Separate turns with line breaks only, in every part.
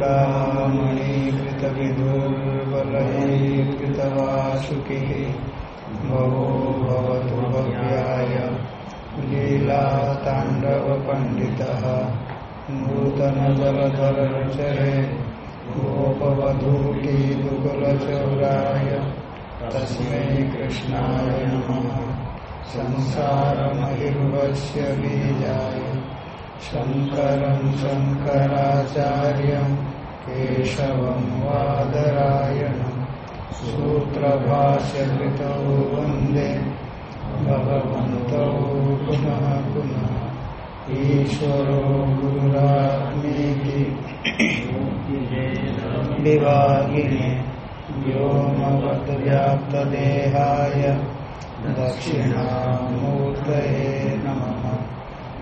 चूडामणिकृतविदुर्बलैर्कृतवासुकिः भवो भवतु भव्याय लीलाताण्डवपण्डितः नूतनजलधरचरे गोपवधूकीदुकुलचौराय तस्मै कृष्णाय नमः। संसारमहिर्वस्य बीजाय शङ्करं शङ्कराचार्यं केशवं वादरायणं सूत्रभाष्यकृतौ वंदे भगवन्तौ पुनः पुनः ईश्वरो गुरुरात्मेति विभागिने व्योमवद्व्याप्तदेहाय दक्षिणामूर्तये नमः।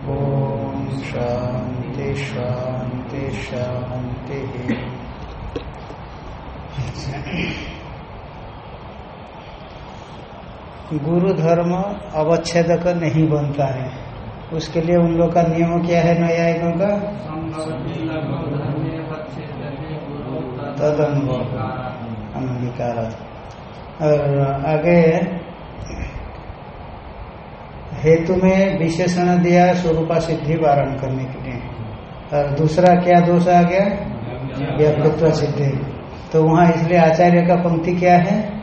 ॐ शान्ति शान्ति शान्तिः। गुरु धर्म अवच्छेदक नहीं बनता है। उसके लिए उन लोग का नियम क्या है न्यायिकों का? तदनुभव अंगीकार और आगे हेतु में विशेषण दिया स्वरूपा सिद्धि वारण करने के लिए। और दूसरा क्या दोष आ गया? व्यापृत्व सिद्धि। तो वहाँ इसलिए आचार्य का पंक्ति क्या है?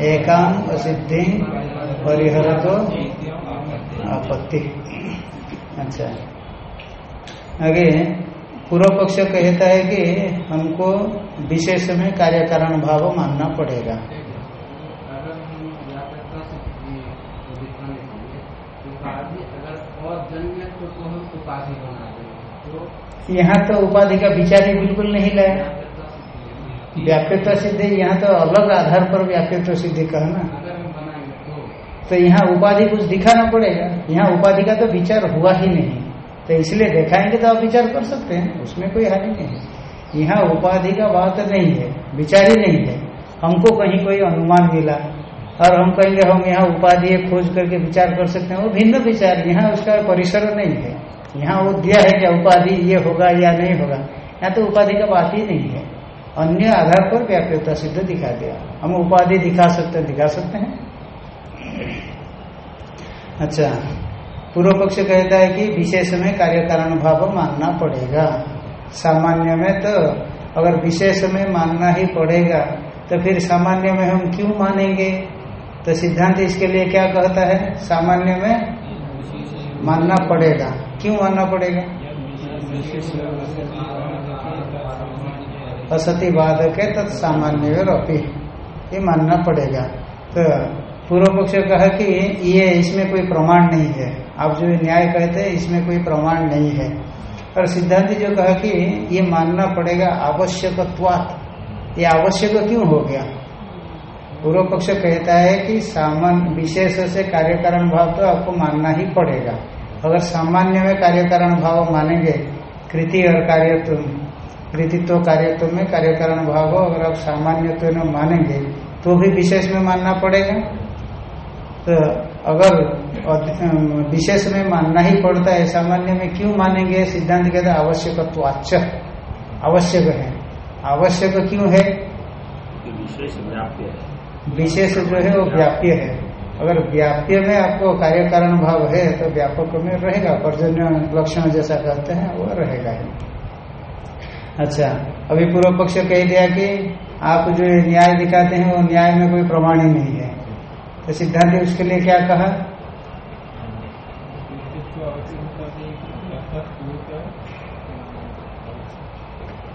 एकाम सिद्धि परिहर तो आपत्ति। अच्छा। आगे, पूर्व पक्ष कहता है कि हमको विशेष में कार्य कारण भाव मानना पड़ेगा। यहाँ तो उपाधि का विचार ही बिल्कुल नहीं लाया व्याप्यत्व सिद्धि यहाँ तो अलग आधार पर व्याप्यत्व सिद्धि कहना तो यहाँ उपाधि कुछ दिखाना पड़ेगा। यहाँ उपाधि का तो विचार हुआ ही नहीं। तो इसलिए दिखाएँगे तो आप विचार कर सकते हैं उसमें कोई हानि नहीं है। यहाँ उपाधि का बात नहीं है विचार ही नहीं है। हमको कहीं कोई अनुमान मिला और हम कहेंगे हम यहाँ उपाधि खोज करके विचार कर सकते हैं वो भिन्न विचार यहाँ उसका परिसर नहीं है। यहाँ वो दिया है क्या उपाधि ये होगा या नहीं होगा। यहाँ तो उपाधि का बात ही नहीं है। अन्य आधार पर व्याप्यता सिद्ध दिखा दिया। हम उपाधि दिखा सकते हैं, दिखा सकते हैं। अच्छा पूर्व पक्ष कहता है कि विशेष में कार्य कारण भाव मानना पड़ेगा। सामान्य में तो अगर विशेष में मानना ही पड़ेगा तो फिर सामान्य में हम क्यों मानेंगे? तो सिद्धांत इसके लिए क्या कहता है? सामान्य में मानना पड़ेगा। क्यों मानना पड़ेगा? असति बाधक है तत् सामान्य अपी ये मानना पड़ेगा। तो पूर्व पक्ष कहा कि ये इसमें कोई प्रमाण नहीं है। आप जो न्याय कहते हैं इसमें कोई प्रमाण नहीं है। और सिद्धांत जो कहा कि ये मानना पड़ेगा आवश्यकत्वात। ये आवश्यक क्यों हो गया? पूर्व पक्ष कहता है कि सामान्य विशेष से कार्य कारण भाव तो आपको मानना ही पड़ेगा। अगर सामान्य में कार्य कारण भाव मानेंगे कृति और कार्यत्व कृतित्व कार्यत्व में कार्य कारण भाव अगर आप सामान्यत्व में मानेंगे तो भी विशेष में मानना पड़ेगा। तो अगर विशेष में मानना ही पड़ता है सामान्य में क्यों मानेंगे? सिद्धांत कहते हैं आवश्यकत्व आवश्यक है। आवश्यक क्यों है। विशेष जो है वो व्याप्य है। अगर व्याप्य में आपको कार्य कारण भाव है तो व्यापक में रहेगा। पर्जन्य लक्षण जैसा कहते हैं, वो रहेगा ही। अच्छा अभी पूर्व पक्ष कह दिया कि आप जो न्याय दिखाते हैं, वो न्याय में कोई प्रमाण ही नहीं है। तो सिद्धांत उसके लिए क्या कहा?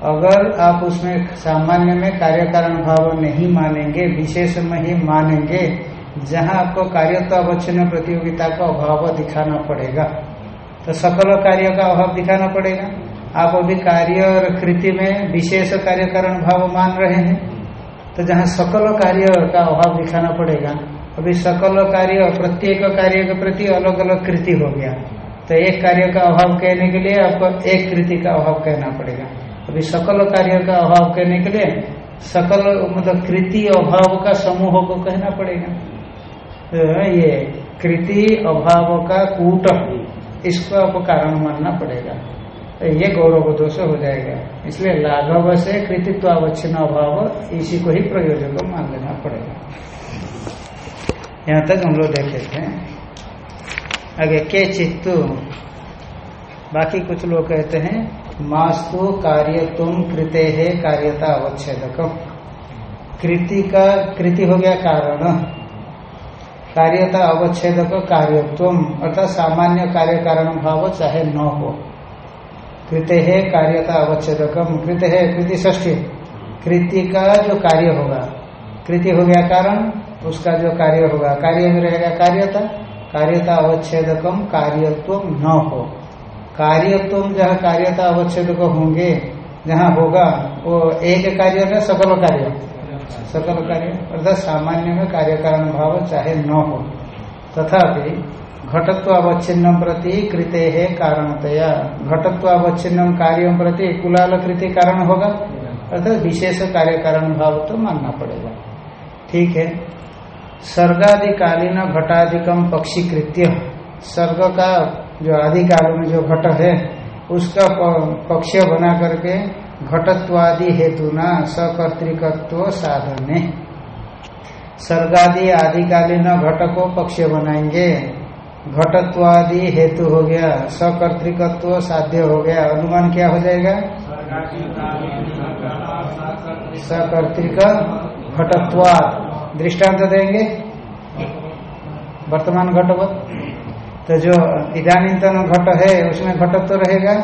अगर आप उसमें सामान्य में कार्य कारण भाव नहीं मानेंगे, विशेष में ही मानेंगे जहाँ आपको कार्यत्वावच्छिन्न प्रतियोगिता का अभाव दिखाना पड़ेगा तो सकल कार्य का अभाव दिखाना पड़ेगा। आप अभी कार्य और कृति में विशेष कार्य कारण भाव मान रहे हैं तो जहाँ सकल कार्य का अभाव दिखाना पड़ेगा, अभी सकल कार्य प्रत्येक कार्य के प्रति अलग अलग कृति हो गया। तो एक कार्य का अभाव कहने के लिए आपको एक कृति का अभाव कहना पड़ेगा। अभी सकल कार्य का अभाव कहने के लिए सकल मतलब कृति अभाव का समूह को कहना पड़ेगा। तो ये कृति अभाव का कूट इसको आपको कारण मानना पड़ेगा। तो ये गौरव दोष हो जाएगा। इसलिए लाघव से कृतित्व अवच्छिन्न अभाव, इसी को ही प्रयोजक मान लेना पड़ेगा। यहाँ तक हम लोग देखे थे। आगे, के चित्तु? बाकी कुछ लोग कहते हैं, मास्तु कार्य तुम कृते है कार्यता अवच्छेदक कृति का, कृति हो गया कारण। कार्यता अवच्छेदक कार्यत्व अर्थात सामान्य कार्य कारण भाव चाहे न हो। कृत है कार्यता अवच्छेदकम कृत है कृति ष्ठी कृति का जो कार्य होगा, कृति हो गया कारण, उसका जो कार्य होगा, कार्य में रहेगा कार्यता कार्यता अवच्छेदकम कार्यत्व न हो। कार्यत्व जहाँ कार्यता अवच्छेदक होंगे, जहाँ होगा, वो एक कार्य में सकल कार्य। सकल कार्य अर्थात सामान्य में कार्य कारण भाव चाहे न हो, तथापि घटत्व अवच्छिन्न प्रति कृते है कारणतया घटत्व अवच्छिन्न कार्य प्रति कुलाल कृति कारण होगा, अर्थात विशेष कार्य कारण भाव तो मानना पड़ेगा। ठीक है? सर्गाधिकालीन घटाधिकम पक्षी कृत्य सर्ग का जो आदिकाल में जो घट है, उसका पक्ष बना करके घटत्वादि हेतु न सकर्तिकत्व साधने। सर्गादि आदिकालीन घट को पक्ष बनाएँगे। घटत्वादि हेतु हो गया, सकर्तिकत्व साध्य हो गया। अनुमान क्या हो जाएगा? सकर्तिक घटत्वाद दृष्टांत देंगे। वर्तमान घटवत तो जो इधानीतन घट है, उसमें घटत्व रहेगा,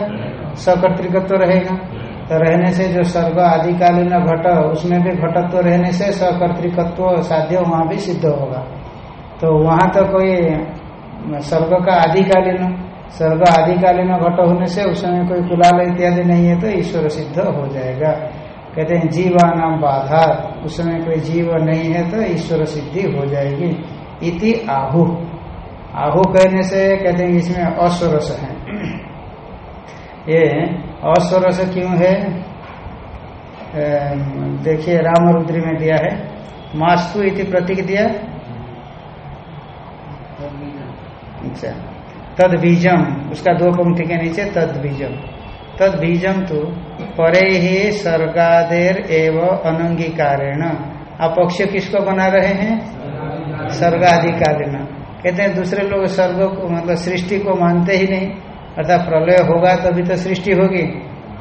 सकर्तिकत्व रहेगा। तो रहने से जो सर्व आदिकालीन घट, उसमें भी घटत्व रहने से सकर्तिकत्व साध्य वहाँ भी सिद्ध होगा। तो वहाँ तो कोई स्वर्ग का आदिकालीन स्वर्ग आदिकालीन घट होने से उसमें कोई कुलाल इत्यादि नहीं है तो ईश्वर सिद्ध हो जाएगा। कहते हैं जीवा नाम बाधा, उसमें कोई जीव नहीं है तो ईश्वर सिद्धि हो जाएगी। इति आहु। आहु कहने से, कहते हैं, इसमें अस्वरस है। ये अस्वरस क्यों है? देखिए राम रुद्री में दिया है। मास्तु इति प्रतीक दिया। अच्छा। तद बीजम, उसका दो पंक्ति के नीचे, तद बीजम। तद बीजम तो परे ही सर्गादेर एवं अनंगीकारेण। आप पक्ष किसको बना रहे हैं? सर्गाधिकालीन कहते हैं, दूसरे लोग सर्ग को मतलब सृष्टि को मानते ही नहीं। अर्थात प्रलय होगा तभी तो सृष्टि होगी।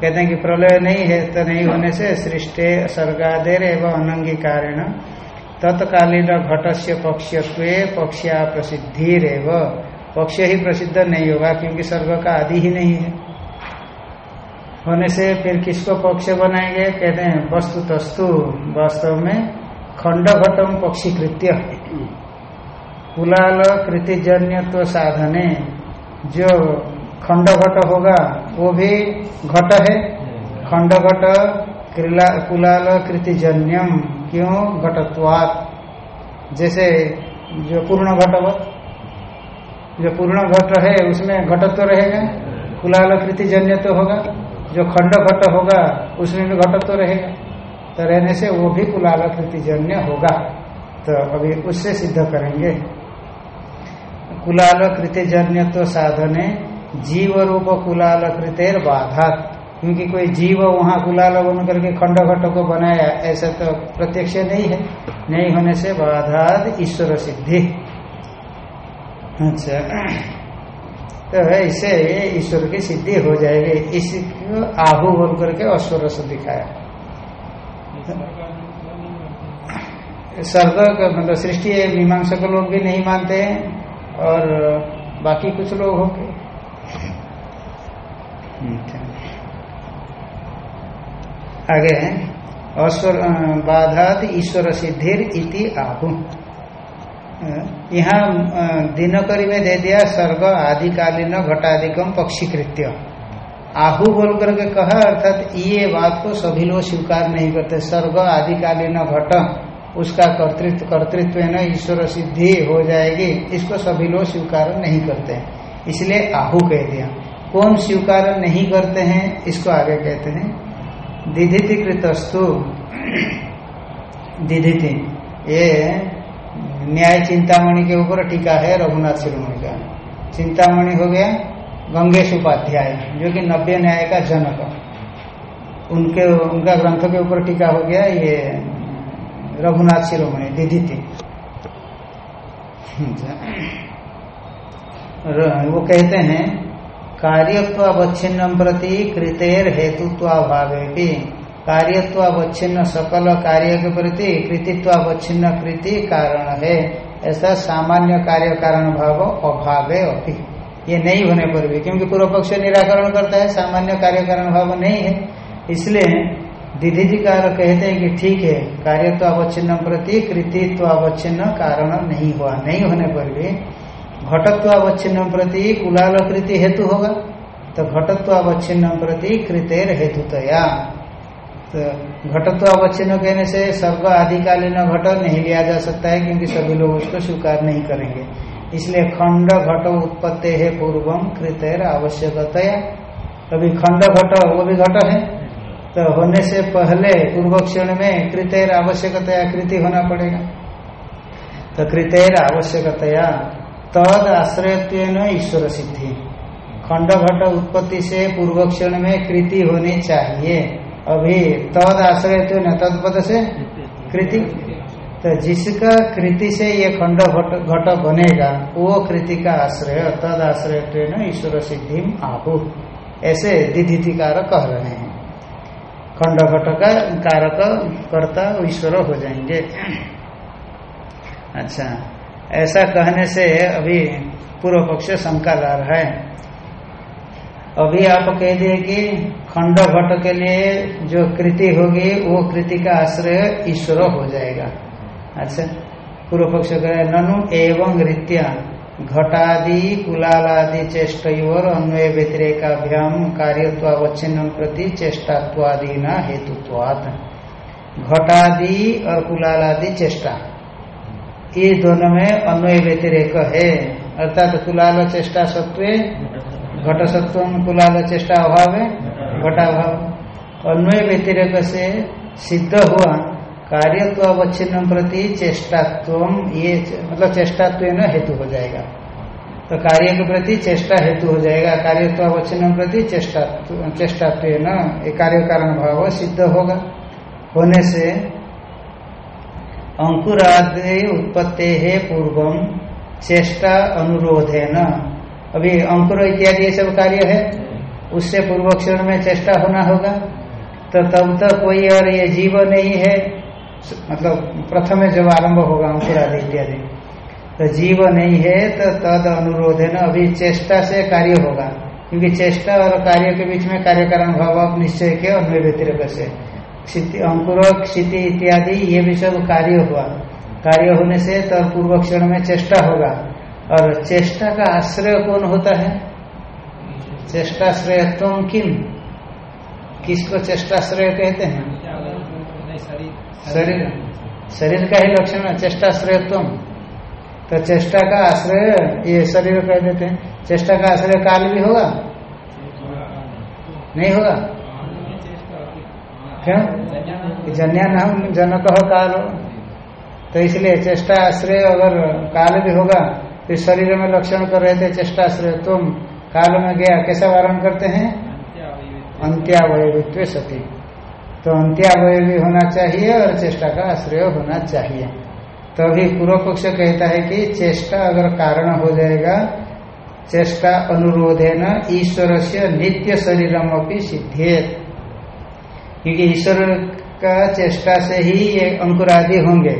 कहते हैं कि प्रलय नहीं है तो नहीं होने से सृष्टि सर्गादेर एवं अनंगीकारेण तत्कालीन घट से पक्ष पक्षा प्रसिद्धि रेव पक्ष ही प्रसिद्ध नहीं होगा क्योंकि स्वर्ग का आदि ही नहीं है। होने से फिर किसको पक्ष बनाएँगे? कहते हैं वस्तु तस्तु वास्तव में खंड घटम पक्षी कृत्य कुलाल कृतिजन्यत्व साधने जो खंड घट होगा वो भी घट है। खंड घट कुलाल कृतिजन्यम क्यों? घटत्वात। जैसे जो पूर्ण घटवत जो पूर्ण घट है उसमें घटत्व तो रहेगा कुलाल कृति जन्य तो होगा जो खंड घट होगा उसमें भी घटत्व तो रहेगा। तो रहने से वो भी कुलाल कृति जन्य होगा। तो अभी उससे सिद्ध करेंगे। कुलाल कृतिजन्य तो साधने जीव रूप कुलाल कृतेर बाधात क्योंकि कोई जीव वहाँ कुलाल बन करके खंड घट को बनाया, ऐसा तो प्रत्यक्ष नहीं है। नहीं होने से बाधात ईश्वर सिद्धि। अच्छा। तो ऐसे ईश्वर की सिद्धि हो जाएगी। इसको आहु बोल करके अस्वर से दिखाया। स्वर्ग मतलब सृष्टि मीमांसक लोग भी नहीं मानते हैं, और बाकी कुछ लोग होंगे। आगे अस्वर बाधात ईश्वर सिद्धिर इति आहु यहाँ दिनकरी में दे दिया सर्ग आदिकालीन घटाधिकम पक्षी कृत्य आहु बोल करके कहा, अर्थात ये बात को सभी लोग स्वीकार नहीं करते। सर्ग आदिकालीन घट, उसका कर्तृत्व कर्तृत्व न, ईश्वर सिद्धि हो जाएगी, इसको सभी लोग स्वीकार नहीं करते। इसलिए आहु कह दिया। कौन स्वीकार नहीं करते हैं, इसको आगे कहते हैं, दिधिति कृतस्तु। दिधिति, ये न्याय चिंतामणि के ऊपर टीका है, रघुनाथ शिरोमणि का। चिंतामणि हो गया गंगेश उपाध्याय, जो कि नव्य न्याय का जनक। उनके, उनका ग्रंथ के ऊपर टीका हो गया, ये रघुनाथ शिरोमणि थी वो कहते हैं, कार्यत्वावच्छिन्न प्रति कृतेर हेतुत्वाभावे भी कार्यत्वावच्छिन्न सकल कार्य के प्रति, कृतित्वावच्छिन्न कृति कारण है। ऐसा सामान्य कार्य कारण भाव अभाव अभी ये नहीं होने पर भी, क्योंकि पूर्व पक्ष निराकरण करता है, सामान्य कार्य कारण भाव नहीं है। इसलिए दीदी कार कहते हैं कि ठीक है कार्य अवच्छिन्न प्रति कृतित्व अवच्छिन्न कारण नहीं हुआ। नहीं होने पर भी घटत्व अवच्छिन्न प्रति कुलाल कृति हेतु होगा। तो घटत्व अवच्छिन्न प्रति कृतेर हेतुतया। तो घटत्व अवच्छिन्न कहने से सर्व आदिकालीन घट नहीं लिया जा सकता है, क्योंकि सभी लोग उसको स्वीकार नहीं करेंगे। इसलिए खंड घट उत्पत्ति है पूर्वम कृतेर आवश्यकतया। कभी खंड घट, वो भी घट है। तो होने से पहले पूर्व क्षण में कृतेर आवश्यकतया कृति होना पड़ेगा। तो कृतेर आवश्यकतया तद आश्रयत्व ईश्वर सिद्धि। खंड घट उत्पत्ति से पूर्व क्षण में कृति होनी चाहिए। अभी तद आश्रयत्व न तत्पद से कृति। तो जिसका कृति से ये खंड घट बनेगा, वो कृति का आश्रय, तद आश्रय ईश्वर सिद्धि आहु ऐसे दिधिकार कह रहे हैं। खंड घट का कारक कर्ता ईश्वर हो जाएँगे। अच्छा। ऐसा कहने से अभी पूर्व पक्ष शंका ला रहा है। अभी आप कह दिए कि खंड घट के लिए जो कृति होगी, वो कृति का आश्रय ईश्वर हो जाएगा। अच्छा पूर्व पक्ष कह ननु एवं रीत्या घटादि, कुलालादि चेष्टोर अन्वय व्यतिरेकाभ्याम कार्यत्वावच्छिन्न प्रति चेष्टात्वादि न हेतुत्वाद घटादि और कुलालादि चेष्टा। ये दोनों में अन्वय व्यतिरेक है अर्थात कुलाल चेष्टा सत्व घट सत्व कुलाल चेष्टा अभाव है घटाभाव अन्वय व्यतिरेक से सिद्ध हुआ कार्यत्व अवच्छिन्न प्रति चेष्टात्व ये मतलब चेष्टात्व न हेतु हो जाएगा तो कार्य के प्रति चेष्टा हेतु हो जाएगा कार्यत्व अवच्छिन्न प्रति चेष्टा चेष्टात्व न कार्य कारण भाव सिद्ध होगा होने से अंकुरादि उत्पत्ति है पूर्वम चेष्टा अनुरोध है न अभी अंकुर इत्यादि ये सब कार्य है, उससे पूर्व क्षण में चेष्टा होना होगा। तो तब तक तो कोई और ये जीव नहीं है मतलब प्रथम जब आरंभ होगा अंकुरादि इत्यादि। तो जीव नहीं है तो तद अनुरोध है ना अभी चेष्टा से कार्य होगा। क्योंकि चेष्टा और कार्य के बीच में कार्य कारण भाव निश्चय के अन्वय व्यतिरक से। अंकुर, क्षिति इत्यादि, ये भी सब कार्य हुआ। कार्य होने से तब पूर्व क्षण में चेष्टा होगा। और चेष्टा का आश्रय कौन होता है? चेष्टाश्रय तुम किम? किसको चेष्टाश्रय कहते हैं? शरीर। शरीर का ही लक्षण है चेष्टा तुम। तो चेष्टा का आश्रय, ये शरीर कह देते हैं। चेष्टा का आश्रय काल भी होगा? नहीं होगा? क्यों? जन्या नाम जनक हो काल। तो इसलिए चेष्टा आश्रय अगर काल भी होगा तो शरीर में लक्षण कर रहे थे चेष्टा आश्रय तुम काल में गया, कैसा वारण करते हैं? अंत्यावयवित्व सती। तो अंत्यावय भी होना चाहिए और चेष्टा का आश्रय होना चाहिए। तभी तो पूर्व पक्ष कहता है कि चेष्टा अगर कारण हो जाएगा, चेष्टा अनुरोधे न ईश्वर से नित्य शरीरम अपनी सिद्धि क्योंकि ईश्वर का चेष्टा से ही ये अंकुरादि होंगे।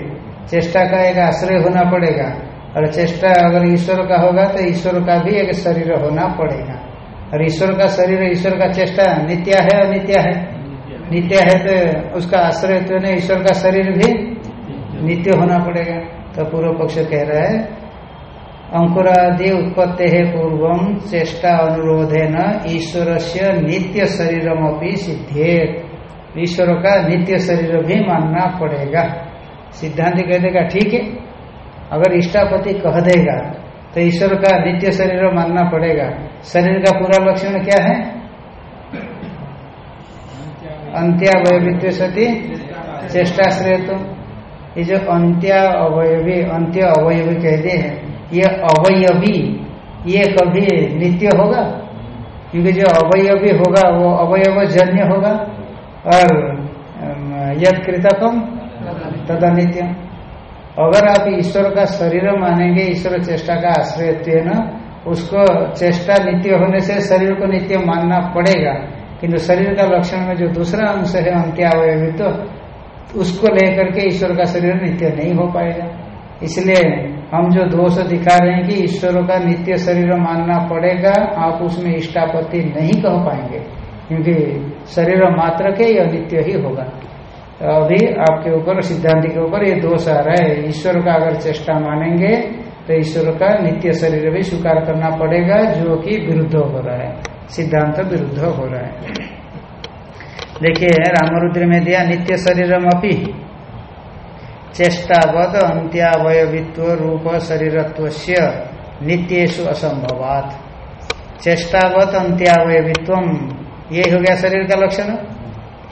चेष्टा का एक आश्रय होना पड़ेगा। और चेष्टा अगर ईश्वर का होगा तो ईश्वर का भी एक शरीर होना पड़ेगा। और ईश्वर का शरीर, ईश्वर का चेष्टा नित्या है, अनित्या है? नित्य है तो उसका आश्रय तो नहीं, ईश्वर का शरीर भी नित्य होना पड़ेगा। तो पूर्व पक्ष कह रहा है, अंकुरादि उत्पत्ति है पूर्वम चेष्टा अनुरोधे न ईश्वर से नित्य शरीरम अपनी सिद्धे ईश्वर का नित्य शरीर भी मानना पड़ेगा। सिद्धांत कह देगा ठीक है, अगर इष्टापति कह देगा तो ईश्वर का नित्य शरीर मानना पड़ेगा। शरीर का पूरा लक्षण क्या है? अंत्यावयवित्व सती चेष्टाश्रय तो ये जो अंत्या अवयवी अंत्य अवयवी कहते हैं, ये अवयवी, ये कभी नित्य होगा? क्योंकि जो अवयवी होगा, वो अवयव जन्य होगा। और यद कृतकम तद अगर आप ईश्वर का शरीर मानेंगे, ईश्वर चेष्टा का आश्रय न उसको चेष्टा नित्य होने से शरीर को नित्य मानना पड़ेगा। किंतु शरीर का लक्षण में जो दूसरा अंश है अंत्यावयवी तो उसको लेकर के ईश्वर का शरीर नित्य नहीं हो पाएगा। इसलिए हम जो दोष दिखा रहे हैं कि ईश्वर का नित्य शरीर मानना पड़ेगा, आप उसमें इष्टापत्ति नहीं कह पाएँगे। क्योंकि शरीर मात्र के यह नित्य ही होगा। तो अभी आपके ऊपर, सिद्धांत के ऊपर ये दोष आ रहा है। ईश्वर का अगर चेष्टा मानेंगे तो ईश्वर का नित्य शरीर भी स्वीकार करना पड़ेगा, जो कि विरुद्ध हो रहा है। सिद्धांत विरुद्ध हो रहा है। देखिए, रामरुद्र में दिया, नित्य शरीरम अपनी चेष्टावद अंत्यावयवित्व रूप शरीरत्व नित्येशु असंभवात। चेष्टावत अंत्यावयवित्व ये हो गया शरीर का लक्षण।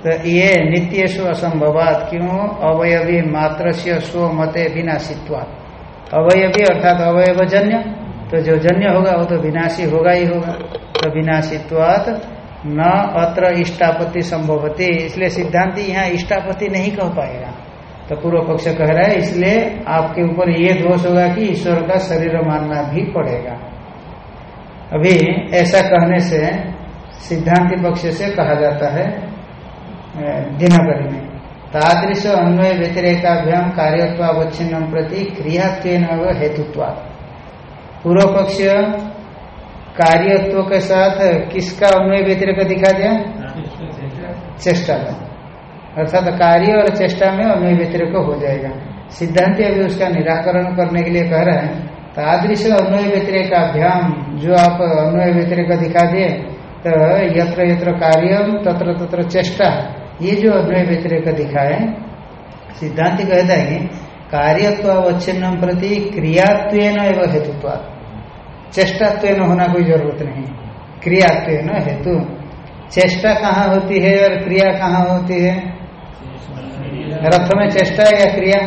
तो ये नित्येशु असंभवात क्यों? अवयवी मात्र से स्व मते विनाशित्वा। अवयवी अर्थात अवयवजन्य तो जो जन्य होगा वो तो विनाशी होगा ही होगा। तो विनाशित्वात न अत्र इष्टापति संभवती। इसलिए सिद्धांति यहाँ इष्टापति नहीं कह पाएगा। तो पूर्व पक्ष कह रहा है, इसलिए आपके ऊपर ये दोष होगा कि ईश्वर का शरीर मानना भी पड़ेगा। अभी ऐसा कहने से सिद्धांति पक्ष से कहा जाता है दिनकरी में। तादृश अन्वय व्यतिरेकाभ्याम कार्यत्वावच्छिन्न प्रति क्रियात्व हेतुत्व पूर्व पक्ष कार्यत्व के साथ किसका अन्वय व्यतिरेक दिखा दिया? चेष्टा का अर्थात कार्य और चेष्टा में अन्वय व्यतिरेक हो जाएगा। सिद्धांत अभी उसका निराकरण करने के लिए कह रहे हैं, तादृश अन्वय व्यतिरेकाभ्याम जो आप अन्वय व्यतिरेक दिखा दिए तो यत्र यत्र कार्यम तत्र तत्र चेष्टा। ये जो अद्वय व्यतिरेक दिखाए सिद्धांत कहता है कि कार्यत्व अवच्छिन्न प्रति क्रियात्व एवं हेतुत्व। चेष्टात्व होना कोई ज़रूरत नहीं। क्रियात्व हेतु। चेष्टा कहाँ होती है और क्रिया कहाँ होती है? रथ में चेष्टा या क्रिया?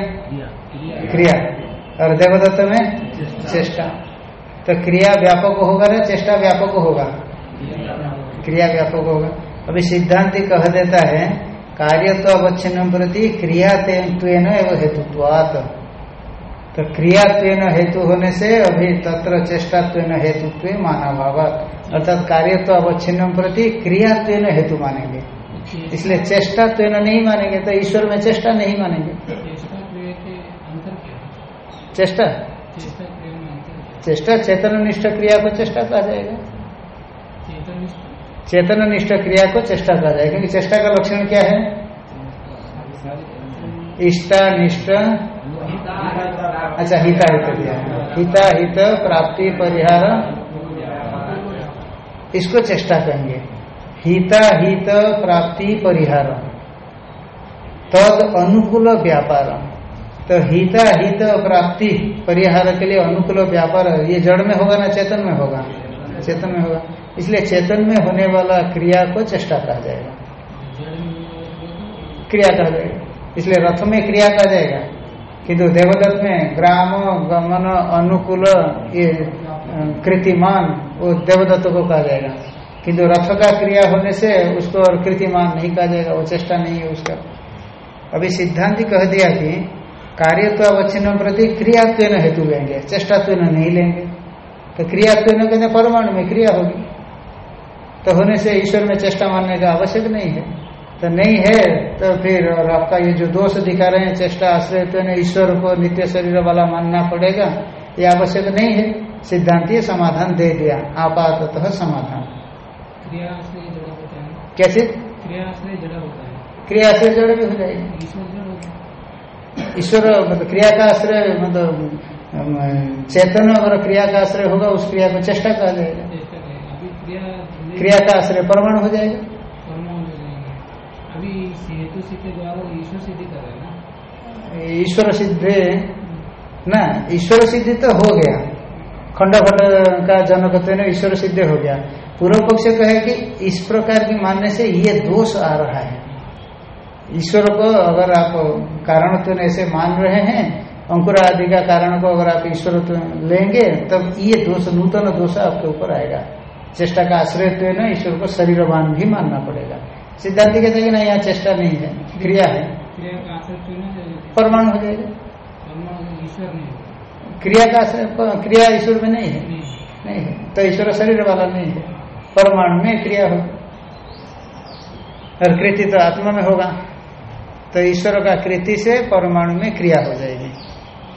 क्रिया। और देवदत्त में? चेष्टा। तो क्रिया व्यापक होगा ना? चेष्टा व्यापक होगा। क्रिया व्यापक होगा। अभी सिद्धांत कह देता है कार्य तो अवच्छिन्न प्रति क्रिया एवं हेतुत्वात। तो क्रियात्व हेतु होने से अभी तत्र चेष्टात्व हेतुत्व माना भाव अर्थात कार्य तो अवच्छिन्न प्रति क्रियात्व हेतु मानेंगे। इसलिए चेष्टात्व नहीं मानेंगे तो ईश्वर में चेष्टा नहीं मानेंगे। चेष्टा? चेष्टा चेतन निष्ठ क्रिया को चेष्टा कहा जाएगा। चेतन निष्ठ क्रिया को चेष्टा कहा जाए, क्योंकि चेष्टा का लक्षण क्या है? इष्टा निष्ठ अच्छा हिता हित दिया हिता हित प्राप्ति परिहार। इसको चेष्टा कहेंगे। हिता हित प्राप्ति परिहार। तद अनुकूल व्यापार। तो हिता हित प्राप्ति परिहार के लिए अनुकूल व्यापार, ये जड़ में होगा ना चेतन में होगा? चेतन में होगा। इसलिए चेतन में होने वाला क्रिया को चेष्टा कहा जाएगा। क्रिया कहा जाएगा। इसलिए रथ में क्रिया कहा जाएगा किंतु देवदत्त में ग्राम, गमन, अनुकूल, ये कृतिमान, वो देवदत्त को कहा जाएगा। किंतु रथ का क्रिया होने से उसको और कृतिमान नहीं कहा जाएगा, वो चेष्टा नहीं है उसका। अभी सिद्धांत कह दिया कि कार्यत्व अवच्छिन्न प्रति क्रियात्व हेतु लेंगे चेष्टात्व नहीं लेंगे। तो क्रियात्व कहते परमाणु में क्रिया होगी। तो होने से ईश्वर में चेष्टा मानने का आवश्यक नहीं है। तो नहीं है तो फिर और आपका ये जो दोष दिखा रहे हैं चेष्टा आश्रय तो ईश्वर को नित्य शरीर वाला मानना पड़ेगा। ये आवश्यक नहीं है। सिद्धांतीय समाधान दे दिया। आपातः समाधान। कैसे क्रिया आश्रय जड़ भी हो जाएगी। ईश्वर मतलब क्रिया का आश्रय मतलब चेतन अगर क्रिया का आश्रय होगा उस क्रिया को चेष्टा कहा जाएगा। क्रिया का आश्रय परमाणु हो जाएगा।
ईश्वर सिद्धि
ना? ईश्वर सिद्धि ना ईश्वर सिद्धि तो हो गया। खंड खंड का जनक ने ईश्वर सिद्ध हो गया। पूर्व पक्ष कहे कि इस प्रकार की मानने से ये दोष आ रहा है। ईश्वर को अगर आप कारणत्व ऐसे मान रहे हैं अंकुर आदि का कारण को अगर आप ईश्वर लेंगे तब ये दोष नूतन दोष आपके ऊपर आएगा। चेष्टा का आश्रय आश्रयत्व ना ईश्वर को शरीरवान भी मानना पड़ेगा। सिद्धांत कहते हैं कि नहीं यहाँ चेष्टा नहीं है क्रिया है।
क्रिया का आश्रय चुना
परमाणु हो जाएगा। क्रिया का आश्रय क्रिया ईश्वर में नहीं है।
नहीं
नहीं है। तो ईश्वर शरीर वाला नहीं है। परमाणु में क्रिया हो। और कृति तो आत्मा में होगा। तो ईश्वर का कृति से परमाणु में क्रिया हो जाएगी।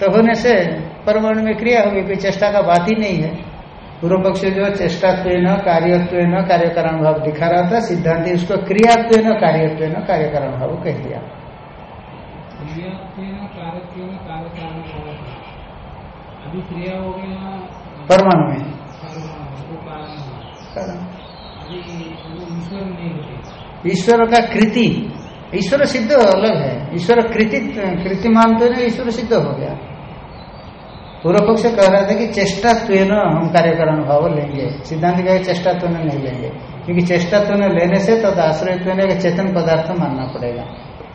तो होने से परमाणु में क्रिया होगी कोई चेष्टा का बात ही नहीं है। पूर्व पक्ष जो चेष्टात्व न कार्यत्व न कार्यकरण भाव दिखा रहा था सिद्धांत उसको क्रियात्व न कार्यत्व न कार्यकरण भाव कह दिया
हो।
परमाणु में
ईश्वर
का कृति। ईश्वर सिद्ध अलग है। ईश्वर कृति कृति मानते ना ईश्वर सिद्ध हो गया। पूर्व पक्ष कह रहा था कि चेष्टा न हम कार्यकरण भाव लेंगे। सिद्धांत कहे चेष्टात्व नहीं लेंगे। क्योंकि चेष्टा चेष्टात्व लेने से तद आश्रयत्व चेतन पदार्थ मानना पड़ेगा।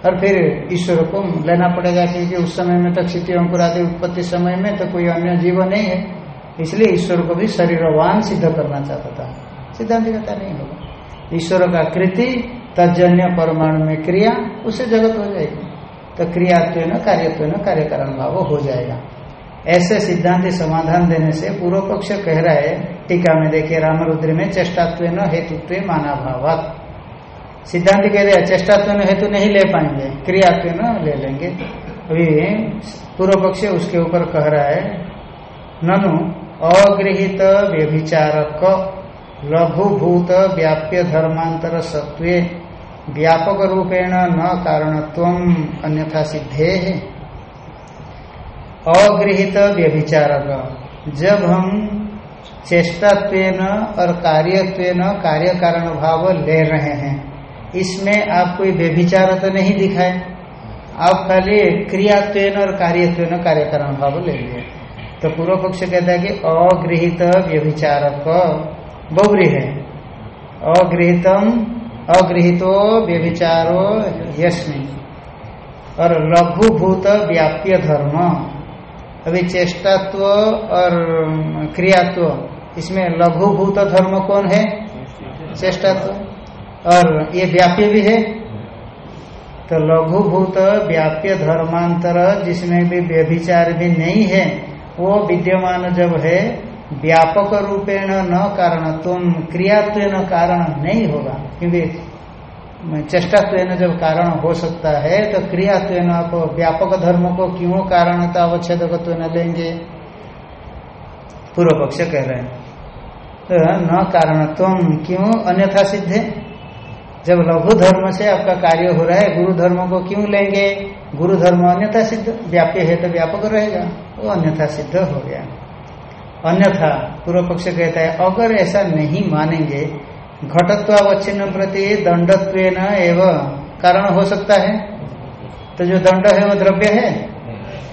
और फिर ईश्वर को लेना पड़ेगा क्योंकि उस समय में तो क्षिति अंकुर आदि उत्पत्ति समय में तो कोई अन्य जीव नहीं है। इसलिए ईश्वर को भी शरीरवान सिद्ध करना चाहता था। सिद्धांत कहता नहीं होगा। ईश्वर का कृति तजन्य परमाणु में क्रिया, उससे जगत हो जाएगी। तो क्रियात्व न, कार्यत्व न, कार्यकरण भाव हो जाएगा। ऐसे सिद्धांत समाधान देने से पूर्व पक्ष कह रहा है, टीका में देखिए, रामरुद्र में चेष्टात्व हेतुत्व माना भावात सिद्धांत कह रहे चेष्टात्व हेतु नहीं ले पाएँगे क्रियात्व ले लेंगे। अभी पूर्व पक्ष उसके ऊपर कह रहा है, ननु अगृहित व्यभिचारक, लघुभूत व्याप्य धर्मांतर सत्व व्यापक रूपेण न कारणत्व अन्यथा सिद्धे। है अगृहित व्यभिचारक जब हम चेष्टात्व और कार्यत्व कार्य कारण भाव ले रहे हैं, इसमें आप कोई व्यभिचार तो नहीं दिखाए। आप खाली क्रियात्व और कार्यत्व कार्य कारण भाव ले लिए। तो पूर्व पक्ष कहता है कि अगृहित व्यभिचारक बहुरी है। अगृहितम, अगृहितो व्यभिचारो यश्मि और लघुभूत व्याप्य धर्म। अभी चेष्टात्व और क्रियात्व, इसमें लघुभूत धर्म कौन है? चेष्टात्व। और ये व्याप्य भी है? तो लघुभूत व्याप्य धर्मांतर, जिसमें भी व्यभिचार भी नहीं है, वो विद्यमान जब है, व्यापक रूपेण न कारण, तुम क्रियात्व न कारण नहीं होगा, क्योंकि चेष्टात्व जब कारण हो सकता है तो क्रियात्व आप व्यापक धर्म को क्यों कारणता अवच्छेदकत्व न लेंगे? पूर्व पक्ष कह रहे हैं। तो न कारण तुम क्यों अन्यथा सिद्ध? है जब लघु धर्म से आपका कार्य हो रहा है, गुरु धर्म को क्यों लेंगे? गुरु धर्म अन्यथा सिद्ध, व्याप्य है तो व्यापक रहेगा। वो अन्यथा सिद्ध हो गया। अन्यथा पूर्व पक्ष कहता है, अगर ऐसा नहीं मानेंगे घटत्वावच्छिन्न प्रति दंडत्व एवं कारण हो सकता है। तो जो दंड है, वो द्रव्य है।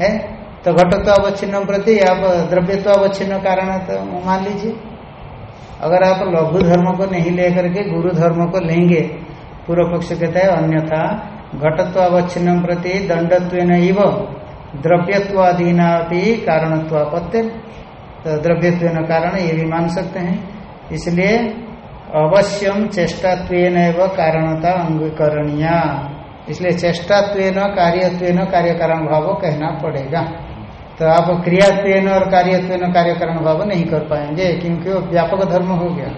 है? तो घटत्वावच्छिन्न प्रति आप द्रव्यत्वावच्छिन्न कारण तो मान लीजिए। अगर आप लघु धर्म को नहीं लेकर के गुरु धर्म को लेंगे, पूर्व पक्ष कहता है, अन्यथा घटत्वावच्छिन्न प्रति दंडत्व द्रव्यत्वादीना भी कारणत्वापत्य तो द्रव्यत्व कारण ये भी मान सकते हैं। इसलिए अवश्यम चेष्टात्व कारणता अंगीकरणीय इसलिए चेष्टात्व कार्यत्व कार्यकरण भाव कहना पड़ेगा। तो आप क्रियात्व और कार्यत्व कार्यकरण भाव नहीं कर पाएँगे, क्योंकि वो व्यापक धर्म हो गया।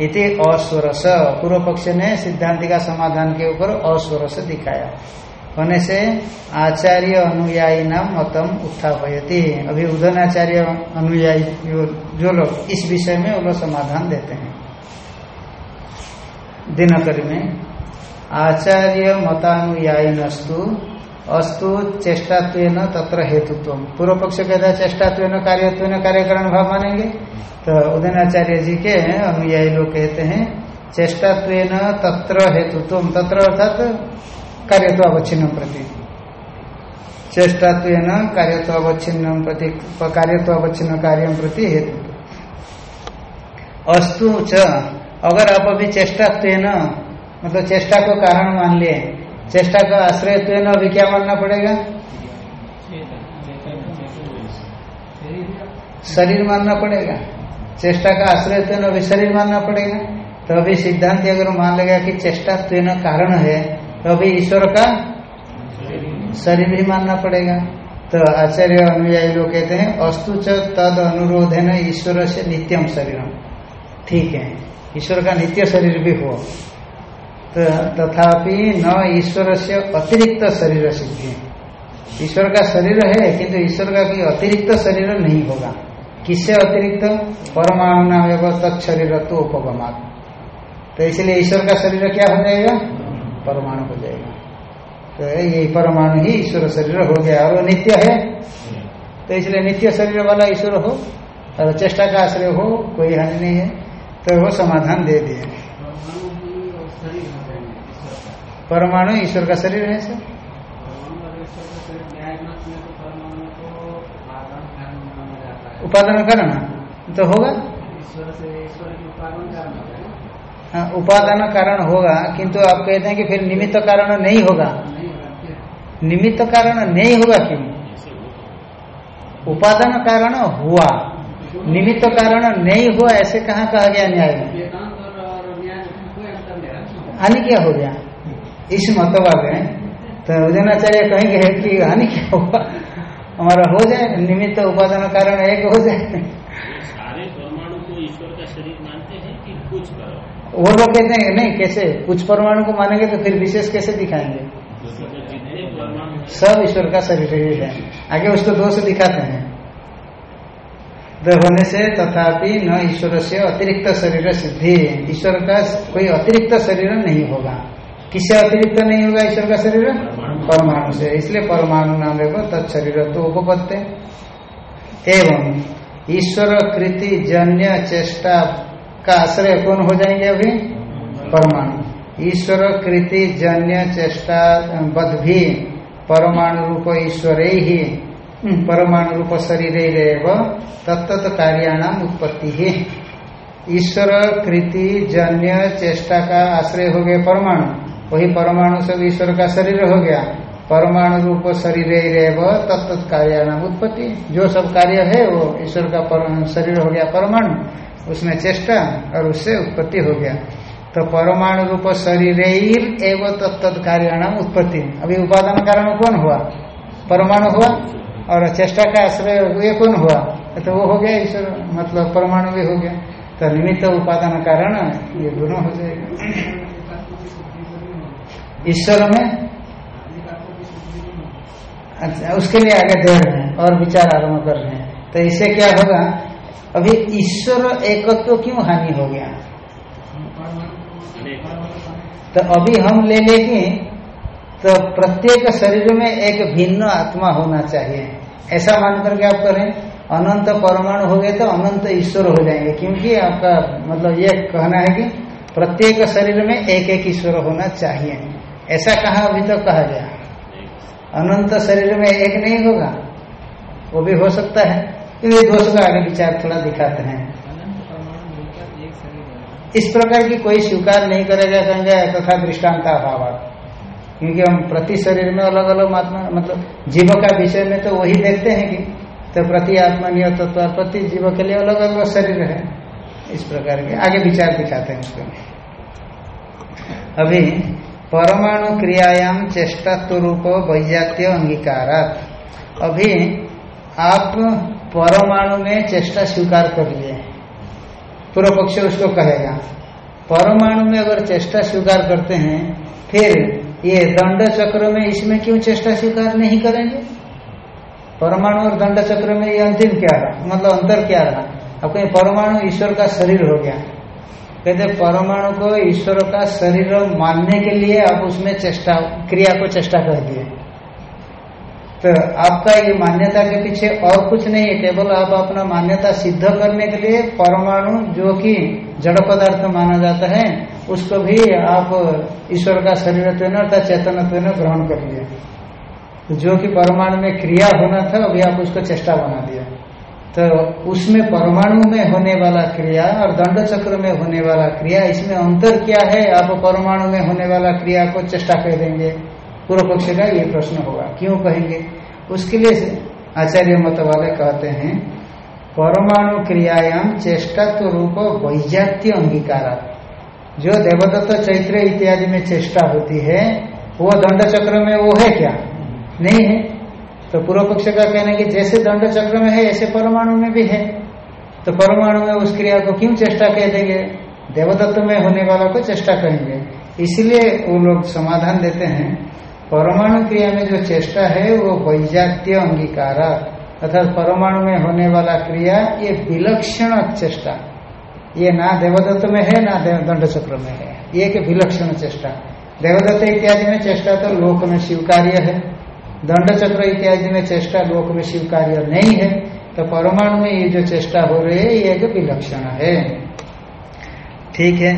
इति अस्वरस। पूर्व पक्ष ने सिद्धांति का समाधान के ऊपर अस्वरस दिखाया। होने से आचार्य अनुयायी नाम मतम उत्थापयती। अभी उदनाचार्य अनुयायी जो लोग इस विषय में वो लोग समाधान देते हैं। दिनकर में, आचार्य मतानुयायी नस्तु, अस्तु चेष्टात्व तत्र हेतुत्व। पूर्व पक्ष कहता है चेष्टात्व कार्यत्व कार्यकरण भाव मानेंगे। तो उदयनाचार्य जी के अनुयायी लोग कहते हैं चेष्टात्व तत्र हेतुत्व। तत्र अर्थात कार्यत्वावच्छिन्न प्रति चेष्टा चेष्टात्व कार्यत्वावच्छिन्न प्रति कार्यत्वावच्छिन्न कार्य प्रति हेतु। अस्तु च, अगर आप अभी चेष्टात्व मतलब चेष्टा को कारण मान लिए, चेष्टा का आश्रय आश्रयत्व अभी क्या मानना पड़ेगा? शरीर मानना पड़ेगा। चेष्टा का आश्रय तो अभी शरीर मानना पड़ेगा। तो अभी सिद्धांत अगर मान लेगा कि चेष्टा तो कारण है तो अभी ईश्वर का शरीर ही मानना पड़ेगा। तो आचार्य अनुयायी लोग कहते हैं, अस्तु च तद अनुरोध है न ईश्वर से नित्यम शरीर ठीक है। ईश्वर का नित्य शरीर भी हो तो तथापि न ईश्वर से अतिरिक्त शरीर सिद्धि ईश्वर का शरीर है, किंतु ईश्वर का कोई अतिरिक्त शरीर नहीं होगा। किससे अतिरिक्त? परमाणु नाम तत्शरीर तो उपगमा तो इसलिए ईश्वर का शरीर क्या हो जाएगा? परमाणु हो जाएगा। तो यही परमाणु ही ईश्वर शरीर हो गया और नित्य है। तो इसलिए नित्य शरीर वाला ईश्वर हो, और चेष्टा का आश्रय हो, कोई हानि नहीं है। तो वो समाधान दे दिए। परमाणु ईश्वर का शरीर है, सर। उपादान कारण तो होगा। ईश्वर से ईश्वर हाँ उपादान कारण होगा, किंतु आप कहते हैं कि फिर निमित्त कारण नहीं होगा। निमित्त कारण नहीं होगा क्यों? उपादान कारण हुआ। निमित्त कारण नहीं हुआ, ऐसे कहाँ कहा गया न्याय हानि क्या हो गया। इस मतवाद में तो उदयनाचार्य कहेंगे कि हानि क्या हुआ। हमारा हो जाए, निमित्त उपादान कारण एक हो जाए।
सारे परमाणु को ईश्वर का शरीर मानते हैं कि कुछ
वो लोग कहते हैं, नहीं, कैसे? कुछ परमाणु को मानेंगे तो फिर विशेष कैसे दिखाएँगे? सब ईश्वर का शरीर ही। आगे उसको दोष दिखाते हैं। तो होने से तथापि न ईश्वर से अतिरिक्त शरीर सिद्धि। ईश्वर का कोई अतिरिक्त शरीर नहीं होगा। किससे अतिरिक्त नहीं होगा ईश्वर का शरीर? परमाणु से। इसलिए परमाणु नाम एवं तत्शरीर तो उपपत्ते। एवं ईश्वर कृति जन्य चेष्टा का आश्रय कौन हो जाएँगे अभी? परमाणु। ईश्वर कृति जन्य चेष्टा बद भी परमाणु रूप ईश्वर ही, परमाणु रूप शरीर तत्त कार्याणाम उत्पत्ति है। ईश्वर कृति जन्य चेष्टा का आश्रय हो गया परमाणु। वही परमाणु सब ईश्वर का शरीर हो गया। परमाणु रूप शरीर तत्त कार्याणाम उत्पत्ति। जो सब कार्य है वो ईश्वर का शरीर हो गया परमाणु। उसमें चेष्टा और उससे उत्पत्ति हो गया। तो परमाणु रूप शरीर एवं तत्त कार्याणाम उत्पत्ति। अभी उपादान कारण कौन हुआ? परमाणु हुआ और चेष्टा का आश्रय ये कौन हुआ? तो वो हो गया, ईश्वर मतलब परमाणु भी हो गया। तो निमित्त उपादान कारण ये दोनों हो जाएगा। ईश्वर में? अच्छा उसके लिए आगे दे रहे हैं और विचार आरंभ कर रहे हैं। तो इससे क्या होगा? अभी ईश्वर एकत्व तो क्यों हानि हो गया? तो अभी हम ले लेंगे तो प्रत्येक शरीर में एक भिन्न आत्मा होना चाहिए। ऐसा मान करके आप करें, अनंत परमाणु हो गए तो अनंत ईश्वर हो जाएँगे। क्योंकि आपका मतलब ये कहना है कि प्रत्येक शरीर में एक एक ईश्वर होना चाहिए। ऐसा कहा, अभी तो कहा गया। अनंत शरीर में एक नहीं होगा, वो भी हो सकता है। ये दोष का आगे विचार थोड़ा दिखाते हैं। इस प्रकार की कोई स्वीकार नहीं करेगा कहेंगे तथा दृष्टांत अभाव क्योंकि हम प्रति शरीर में अलग अलग आत्मा मतलब जीव का विषय में तो वही देखते हैं कि तो प्रति आत्मा नियत तो प्रति जीव के लिए अलग अलग शरीर है। इस प्रकार के आगे विचार दिखाते हैं उसको अभी, परमाणु क्रियायाम चेष्टात्व रूप वैजात्य अंगीकारात। अभी, आप परमाणु में चेष्टा स्वीकार कर लिए। पूर्व पक्ष उसको कहेगा, परमाणु में अगर चेष्टा स्वीकार करते हैं, फिर ये दंड चक्र में इसमें क्यों चेष्टा स्वीकार नहीं करेंगे? परमाणु और दंड चक्र में ये अंतिम क्या रहा? मतलब अंतर क्या रहा? अब कहीं परमाणु ईश्वर का शरीर हो गया। कहते परमाणु को ईश्वर का शरीर मानने के लिए आप उसमें चेष्टा, क्रिया को चेष्टा कर दिए तो आपका ये मान्यता के पीछे और कुछ नहीं है, केवल आप अपना मान्यता सिद्ध करने के लिए परमाणु जो कि जड़ पदार्थ माना जाता है, उसको भी आप ईश्वर का शरीर अर्थात चेतन ग्रहण कर लिए। तो जो कि परमाणु में क्रिया होना था, अभी आप उसको चेष्टा बना दिया। तो उसमें परमाणु में होने वाला क्रिया और दंड चक्र में होने वाला क्रिया, इसमें अंतर क्या है? आप परमाणु में होने वाला क्रिया को चेष्टा कर देंगे। पूर्व पक्ष का ये प्रश्न होगा। क्यों कहेंगे? उसके लिए आचार्य मत वाले कहते हैं, परमाणु क्रियायाम चेष्टात्व रूप वैजात्य अंगीकारा। जो देवदत्त चैत्र इत्यादि में चेष्टा होती है, वो दंड चक्र में वो है क्या? नहीं है। तो पूर्व पक्ष का कहना कि जैसे दंड चक्र में है, ऐसे परमाणु में भी है। तो परमाणु में उस क्रिया को क्यों चेष्टा कह देंगे? देवदत्त में होने वाला को चेष्टा कहेंगे। इसलिए वो लोग समाधान देते हैं। परमाणु क्रिया में जो चेष्टा है, वो वैजात्य अंगीकार। अर्थात परमाणु में होने वाला क्रिया, ये विलक्षण चेष्टा। ये ना देवदत्त में है, ना दंड चक्र में है। ये एक विलक्षण चेष्टा। देवदत्त इत्यादि में चेष्टा तो लोक में स्वीकार्य है। दंड चक्र इत्यादि में चेष्टा लोक में स्वीकार्य नहीं है। तो परमाणु में ये जो चेष्टा हो रही है, ये एक विलक्षण है। ठीक है?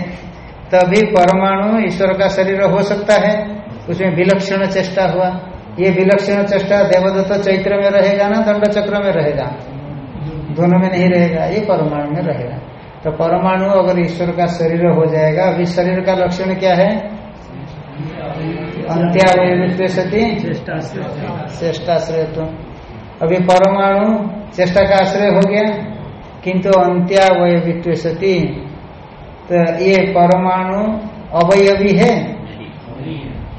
तभी परमाणु ईश्वर का शरीर हो सकता है। उसमें विलक्षण चेष्टा हुआ। ये विलक्षण चेष्टा देवदत्त चैत्र में रहेगा ना, दंड चक्र में रहेगा? दोनों में नहीं रहेगा, ये परमाणु में रहेगा। तो परमाणु अगर ईश्वर का शरीर हो जाएगा, अभी शरीर का लक्षण क्या है? अंत्यावय सती चेष्टाश्रय तो अभी परमाणु चेष्टा का आश्रय हो गया, किंतु अंत्यावय सती तो ये परमाणु अवयवी है?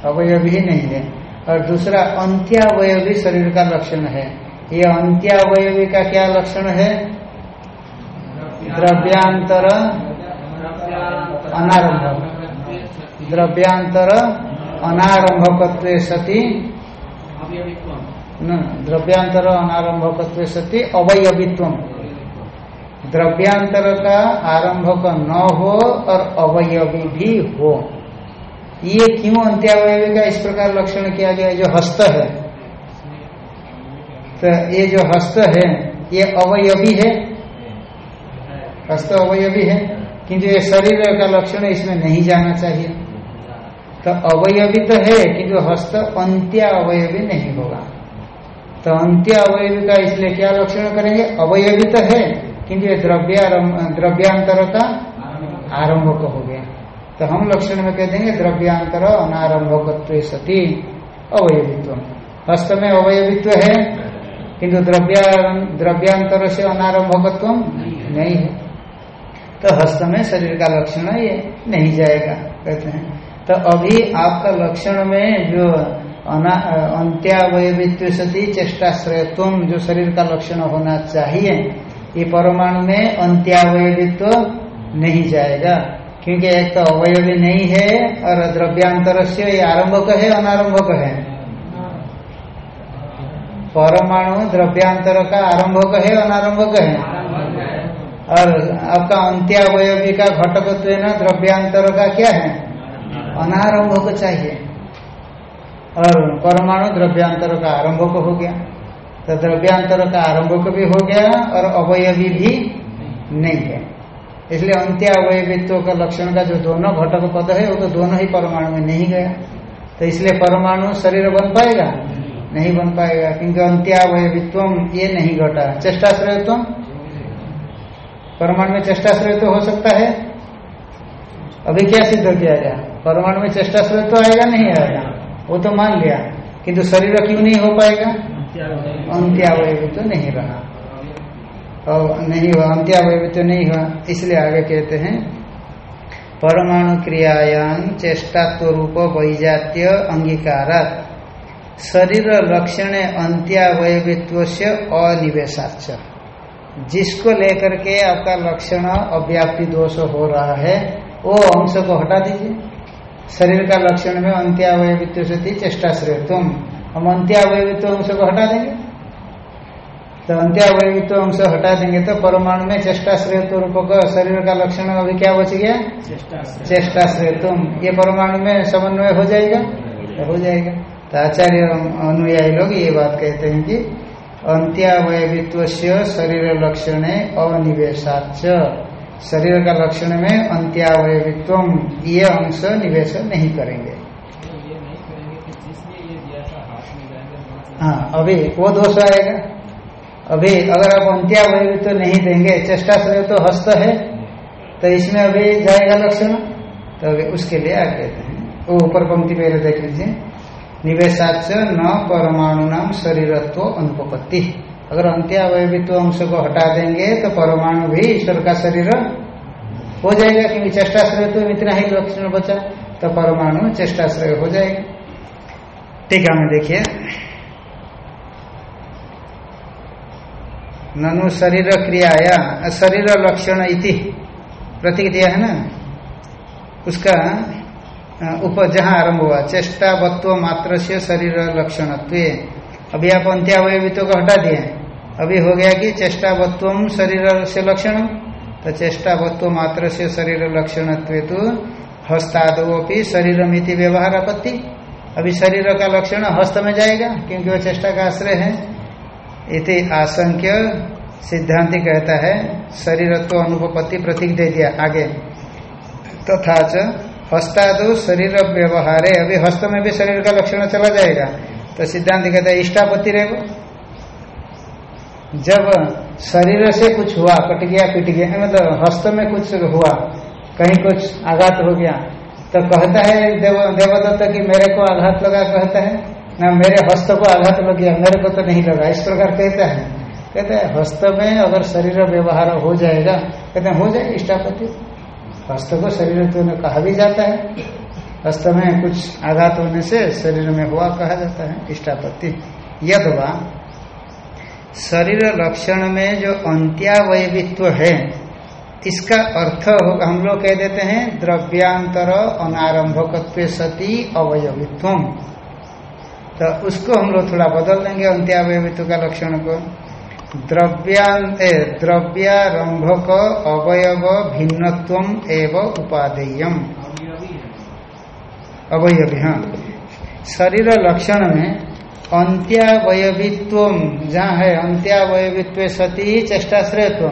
अवयवी ही नहीं है। और दूसरा, अंत्यावयवी शरीर का लक्षण है। ये अंत्यावयवी का क्या लक्षण है? द्रव्यांतर अनारंभ। द्रव्यांतर अनारंभक सती। द्रव्यांतर अनारंभक सती अवयवित्व द्रव्यांतर का आरंभक न हो और अवयवी भी हो। ये क्यों अंत्यावयवी का इस प्रकार लक्षण किया गया? जो हस्त है। तो ये जो हस्त है, ये अवयवी है। हस्त अवयवी है, किंतु ये शरीर का लक्षण इसमें नहीं जाना चाहिए। तो अवयवी तो है, किंतु हस्त अंत्य अवयवी नहीं होगा। तो अंत्य अवयवी का इसलिए क्या लक्षण करेंगे? अवयवी तो है, किंतु ये द्रव्य द्रव्यांतर का आरंभक हो तो हम लक्षण में कह देंगे, द्रव्यांतर अनारंभक सती, अवयवित्व। हस्त में अवयवित्व है, किंतु द्रव्या, द्रव्यांतर से अनारंभकत्व नहीं है। तो हस्त में शरीर का लक्षण ये नहीं जाएगा, कहते हैं। तो अभी आपका लक्षण में जो अंत्यावयवित्व सती चेष्टाश्रय तुम जो शरीर का लक्षण होना चाहिए, ये परमाणु में अंत्यावयवित्व नहीं जाएगा। क्योंकि एक तो अवयवी नहीं है और द्रव्यांतर से ये आरंभक है, अनारंभक है। परमाणु द्रव्यांतर का आरंभक है, अनारंभक है। और आपका अंत्यावयवी का घटकत्व न द्रव्यांतर का क्या है? अनारंभक चाहिए। और परमाणु द्रव्यांतर का आरंभक हो गया। तो द्रव्यांतर का आरंभक भी हो गया और अवयवी भी नहीं है। इसलिए अंत्यावयवित्व का लक्षण का जो दोनों घटक पद है, वो तो दोनों ही परमाणु में नहीं गया। तो इसलिए परमाणु शरीर बन पाएगा? नहीं बन पाएगा, क्योंकि अंत्यावयवित्व ये नहीं घटा। चेष्टाश्रयत्व परमाणु में चेष्टाश्रय तो हो सकता है? अभी क्या सिद्ध किया गया? परमाणु में चेष्टाश्रय तो आएगा नहीं आएगा? वो तो मान लिया। किंतु शरीर क्यों नहीं हो पाएगा? अंत्यावय तो नहीं रहा। और नहीं हुआ अंत्यावय तो नहीं हुआ, इसलिए आगे कहते हैं, परमाणु क्रियायान चेष्टात्व रूप वैजात्य अंगीकारात शरीर लक्षण अंत्यावयवित्व से अनिवेशाच जिसको लेकर के आपका लक्षण अव्याप्ति दोष हो रहा है, वो अंश को हटा दीजिए। शरीर का लक्षण में अंत्यावयवित्व से चेष्टाश्रय तुम हम अंत्यावयवित्व अंश को हटा देंगे। तो अंत्यावयवित्व अंश हटा देंगे तो परमाणु में चेष्टाश्रय तो रूप का शरीर का लक्षण अभी क्या बच गया? चेष्टाश्रय। तुम ये परमाणु में समन्वय हो जाएगा? तो हो जाएगा। तो आचार्य अनुयायी लोग ये बात कहते हैं कि अंत्यावयवित्व शरीर लक्षण अनिवेशाच शरीर का लक्षण में अंत्यावयवित्व ये अंश निवेश नहीं करेंगे। हाँ अभी वो दोष आएगा। अभी अगर आप अंत्यावयवित्व नहीं देंगे, चेष्टा शरीर तो हस्त है। तो इसमें अभी जाएगा लक्षण तो उसके लिए आप कहते हैं। वो ऊपर पंक्ति पहले देख लीजिए। निवेशाच न परमाणु नाम शरीरत्व अनुपत्ति अगर अंत्यावयवित्व अंश को हटा देंगे तो परमाणु भी ईश्वर का शरीर हो जाएगा, क्योंकि चेष्टाश्रय तो इतना ही लक्षण बचा तो परमाणु चेष्टाश्रय हो जाएगा। टीका में देखिए। ननु शरीर क्रियाया शरीर लक्षण इति। प्रतीक दिया है ना? उसका उप, जहाँ आरंभ हुआ चेष्टावत्व मात्र से शरीर लक्षण अभी आप अंत्यावयवित्व को हटा दिए। अभी हो गया कि चेष्टावत्व शरीर से लक्षण तो चेष्टावत्व मात्र से शरीर लक्षण तो हस्तादि शरीर मिति व्यवहार आपत्ति अभी शरीर का लक्षण हस्त में जाएगा, क्योंकि वह चेष्टा का आश्रय है। इति आशंक्य सिद्धांति कहता है शरीर शरीरत्व अनुपत्ति प्रतीक दे दिया आगे। तथा च, हस्तादो शरीर व्यवहार है अभी हस्त में भी शरीर का लक्षण चला जाएगा। तो सिद्धांत कहता है इष्टापति रहेगा। जब शरीर से कुछ हुआ, कट गया, पिट गया मतलब हस्त में कुछ हुआ, कहीं कुछ आघात हो गया तो कहता है देव, देवदत्त कि मेरे को आघात लगा, कहता है। ना मेरे हस्त को आघात लग गया मेरे को तो नहीं लगा। इस प्रकार कहता है। कहते हैं, हस्त में अगर शरीर व्यवहार हो जाएगा, कहते हैं, हो जाए इष्टापति हस्त को शरीर तो कहा भी जाता है। हस्त में कुछ आघात होने से शरीर में हुआ कहा जाता है, इष्टापत्ति। यदवा शरीर लक्षण में जो अंत्यावयवित्व है, इसका अर्थ होगा, हम लोग कह देते हैं, द्रव्यांतर अनारंभकत्व सती अवयवित्व तो उसको हम लोग थोड़ा बदल देंगे अंत्यावयवित्व का लक्षण को। द्रव्यांत द्रव्यारंभक अवयव भिन्नत्व एवं उपादेयम। अवयवी हाँ। शरीर लक्षण में अंत्यावयवित्व, जहाँ है अंत्यावयवित्व सती चेष्टाश्रयत्व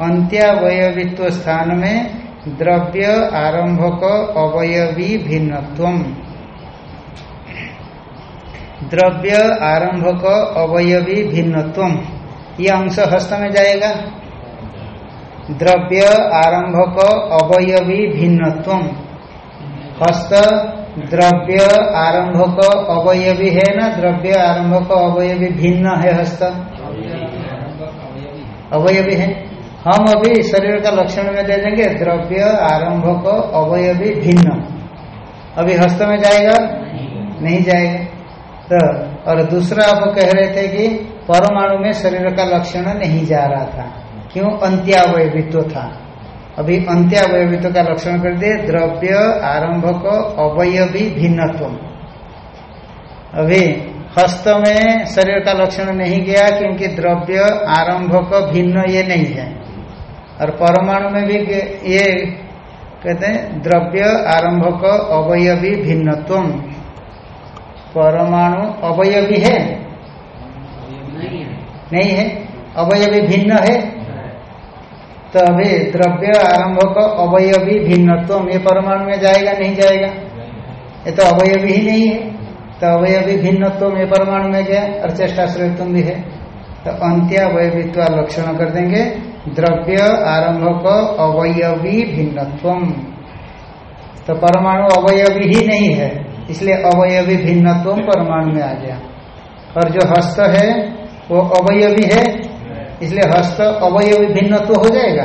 अंत्यावयवित्व स्थान में द्रव्य आरंभक अवयवी भिन्नत्व द्रव्य आरंभक अवयवी भिन्नत्व ये अंश हस्त में जाएगा। द्रव्य आरंभक अवयवी भिन्नत्व हस्त द्रव्य आरंभक अवयवी है ना? द्रव्य आरंभक अवयवी भिन्न है हस्त। अवयवी है। हम अभी शरीर का लक्षण में दे देंगे। द्रव्य आरंभक अवयवी भिन्न। अभी हस्त में जाएगा? नहीं जाएगा। तो और दूसरा आप कह रहे थे कि परमाणु में शरीर का लक्षण नहीं जा रहा था। क्यों? अंत्यावयवित्व था। अभी अंत्यावयवित्व का लक्षण कर दिए, द्रव्य, आरंभक, अवयवी, भिन्नत्व। अभी हस्त में शरीर का लक्षण नहीं गया, क्योंकि द्रव्य, आरंभक, भिन्न ये नहीं है। और परमाणु में भी ये कहते हैं, द्रव्य, आरंभक, अवयवी, भिन्नत्व। परमाणु अवयवी है? नहीं है। अवयवी भिन्न है? तो अभी द्रव्य आरंभक अवयवी भिन्नत्व ये परमाणु में जाएगा नहीं जाएगा? ये तो अवयवी ही नहीं है। तो अवयवी भिन्नत्व में परमाणु में गया और चेष्टाश्रयत्व भी है। तो अंत्यावयवित्व लक्षण कर देंगे। द्रव्य आरंभक अवयवी भिन्नत्व तो परमाणु अवयवी ही नहीं है। इसलिए अवयवी भिन्नत्व परमाणु में आ गया। और जो हस्त है, वो अवयवी है। इसलिए हस्त अवयवी भिन्नत्व हो जाएगा।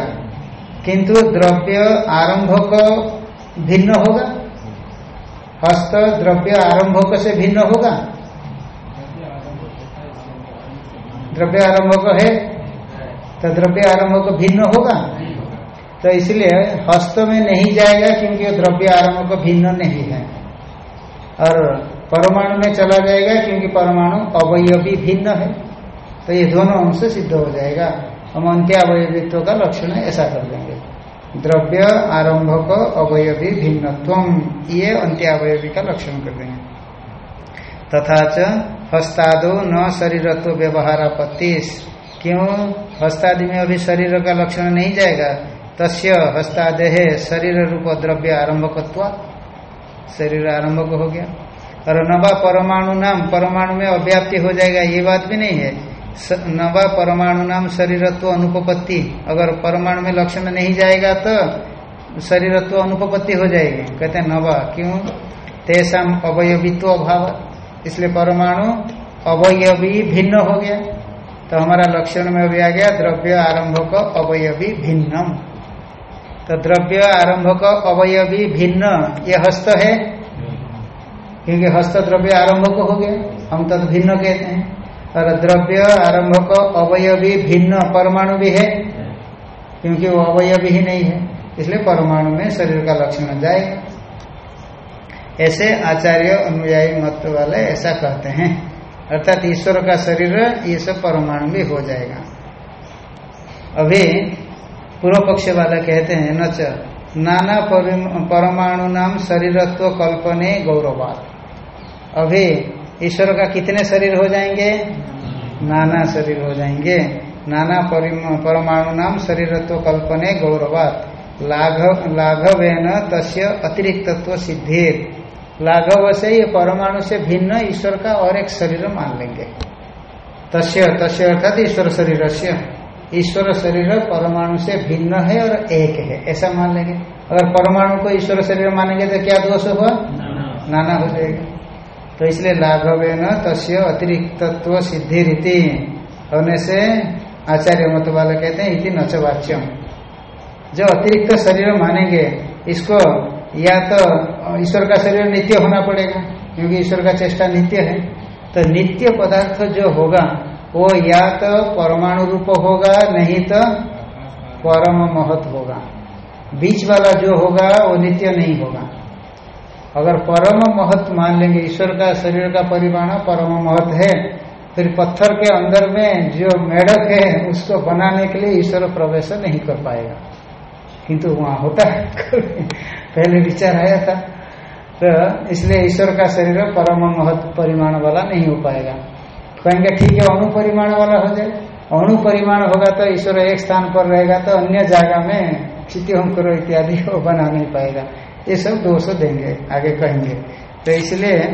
किंतु द्रव्य आरंभक भिन्न होगा। हस्त द्रव्य आरंभक से भिन्न होगा। द्रव्य आरंभक है तो द्रव्य आरंभक भिन्न होगा। तो इसलिए हस्त में नहीं जाएगा क्योंकि द्रव्य आरंभक भिन्न नहीं है। और परमाणु में चला जाएगा क्योंकि परमाणु अवयवी भिन्न है। तो ये दोनों अंश सिद्ध हो जाएगा। हम अंत्यावयवित्व का लक्षण ऐसा कर देंगे। द्रव्य आरंभक अवयवी भिन्नत्व ये अंत्यावयवी का लक्षण कर देंगे। तथा च हस्तादो न शरीरत्व व्यवहार आपत्तिस क्यों? हस्तादि में अभी शरीर का लक्षण नहीं जाएगा। तस्य हस्तादेह शरीर रूप द्रव्य आरंभकत्व। शरीर आरंभक हो गया। और नवा परमाणु नाम, परमाणु में अव्याप्ति हो जाएगा, ये बात भी नहीं है। नवा परमाणु नाम शरीरत्व अनुपपत्ति, अगर परमाणु में लक्षण नहीं जाएगा तो शरीरत्व अनुपपत्ति हो जाएगी। कहते हैं नवा, क्यों? तेसाम अवयवित्व अभाव। इसलिए परमाणु अवयवी भिन्न हो गया। तो हमारा लक्षण में भी आ गया, द्रव्य आरंभक अवयवी भिन्नम। तो द्रव्य आरंभक अवयवी भिन्न, ये हस्त है? क्योंकि हस्त द्रव्य आरंभक हो गया। हम तद भिन्न कहते हैं। और द्रव्य आरंभक अवयवी भिन्न परमाणु भी है, क्योंकि वो अवयवी ही नहीं है। इसलिए परमाणु में शरीर का लक्षण जाएगा ऐसे आचार्य अनुयायी मत वाले ऐसा कहते हैं। अर्थात ईश्वर का शरीर, ये सब परमाणु भी हो जाएगा। अभी पूर्व पक्ष वाला कहते हैं, न नाना परमाणु नाम शरीरत्व कल्पने गौरवाद। अभी ईश्वर का कितने शरीर हो जाएँगे? नाना शरीर हो जाएँगे। नाना परमाणु नाम शरीरत्व कल्पने गौरवात लाघव, लाघवेन तस्य अतिरिक्तत्व सिद्धिर। लाघव से ये परमाणु से भिन्न ईश्वर का और एक शरीर मान लेंगे। तस्य तस्य अर्थात ईश्वर शरीर से ईश्वर शरीर परमाणु से भिन्न है और एक है। ऐसा मान लेंगे। अगर परमाणु को ईश्वर शरीर मानेंगे तो क्या दोष हुआ? नाना। हो जाएगा। तो इसलिए लाघवे न तस्य अतिरिक्तत्व सिद्धि रीति होने से आचार्य मत वाले कहते हैं इति नचवाच्यम जो अतिरिक्त शरीर मानेंगे इसको या तो ईश्वर का शरीर नित्य होना पड़ेगा क्योंकि ईश्वर का चेष्टा नित्य है। तो नित्य पदार्थ जो होगा वो या तो परमाणु रूप होगा, नहीं तो परम महत होगा। बीच वाला जो होगा, वो नित्य नहीं होगा। अगर परम महत मान लेंगे, ईश्वर का शरीर का परिमाण परम महत है, फिर पत्थर के अंदर में जो मेढक है, उसको बनाने के लिए ईश्वर प्रवेश नहीं कर पाएगा। किंतु वहाँ होता है। पहले विचार आया था। तो इसलिए ईश्वर का शरीर परम महत परिमाण वाला नहीं हो पाएगा। कहेंगे, ठीक है, अणु परिमाण वाला हो जाए। अणु परिमाण होगा तो ईश्वर एक स्थान पर रहेगा तो अन्य जगह में क्षिति होम करो इत्यादि वो बना नहीं पाएगा। ये सब दोष देंगे, आगे कहेंगे। तो इसलिए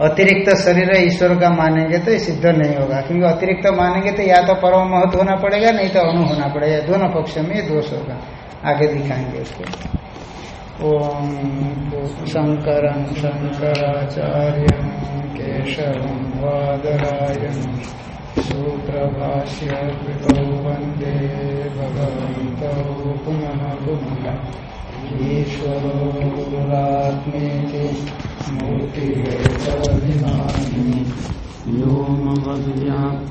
अतिरिक्त शरीर ईश्वर का मानेंगे तो सिद्ध नहीं होगा, क्योंकि अतिरिक्त मानेंगे तो या तो परम महत्व होना पड़ेगा, नहीं तो अणु होना पड़ेगा। दोनों पक्ष में दोष होगा। आगे दिखाएँगे उसको। ओम शंकर शंकराचार्य केशव वादरायण सूत्र भाष्य वंदे भगवत पुनः पुनः ईश्वरो मूर्तिभेदविभागिनि
व्योमवद्व्याप्त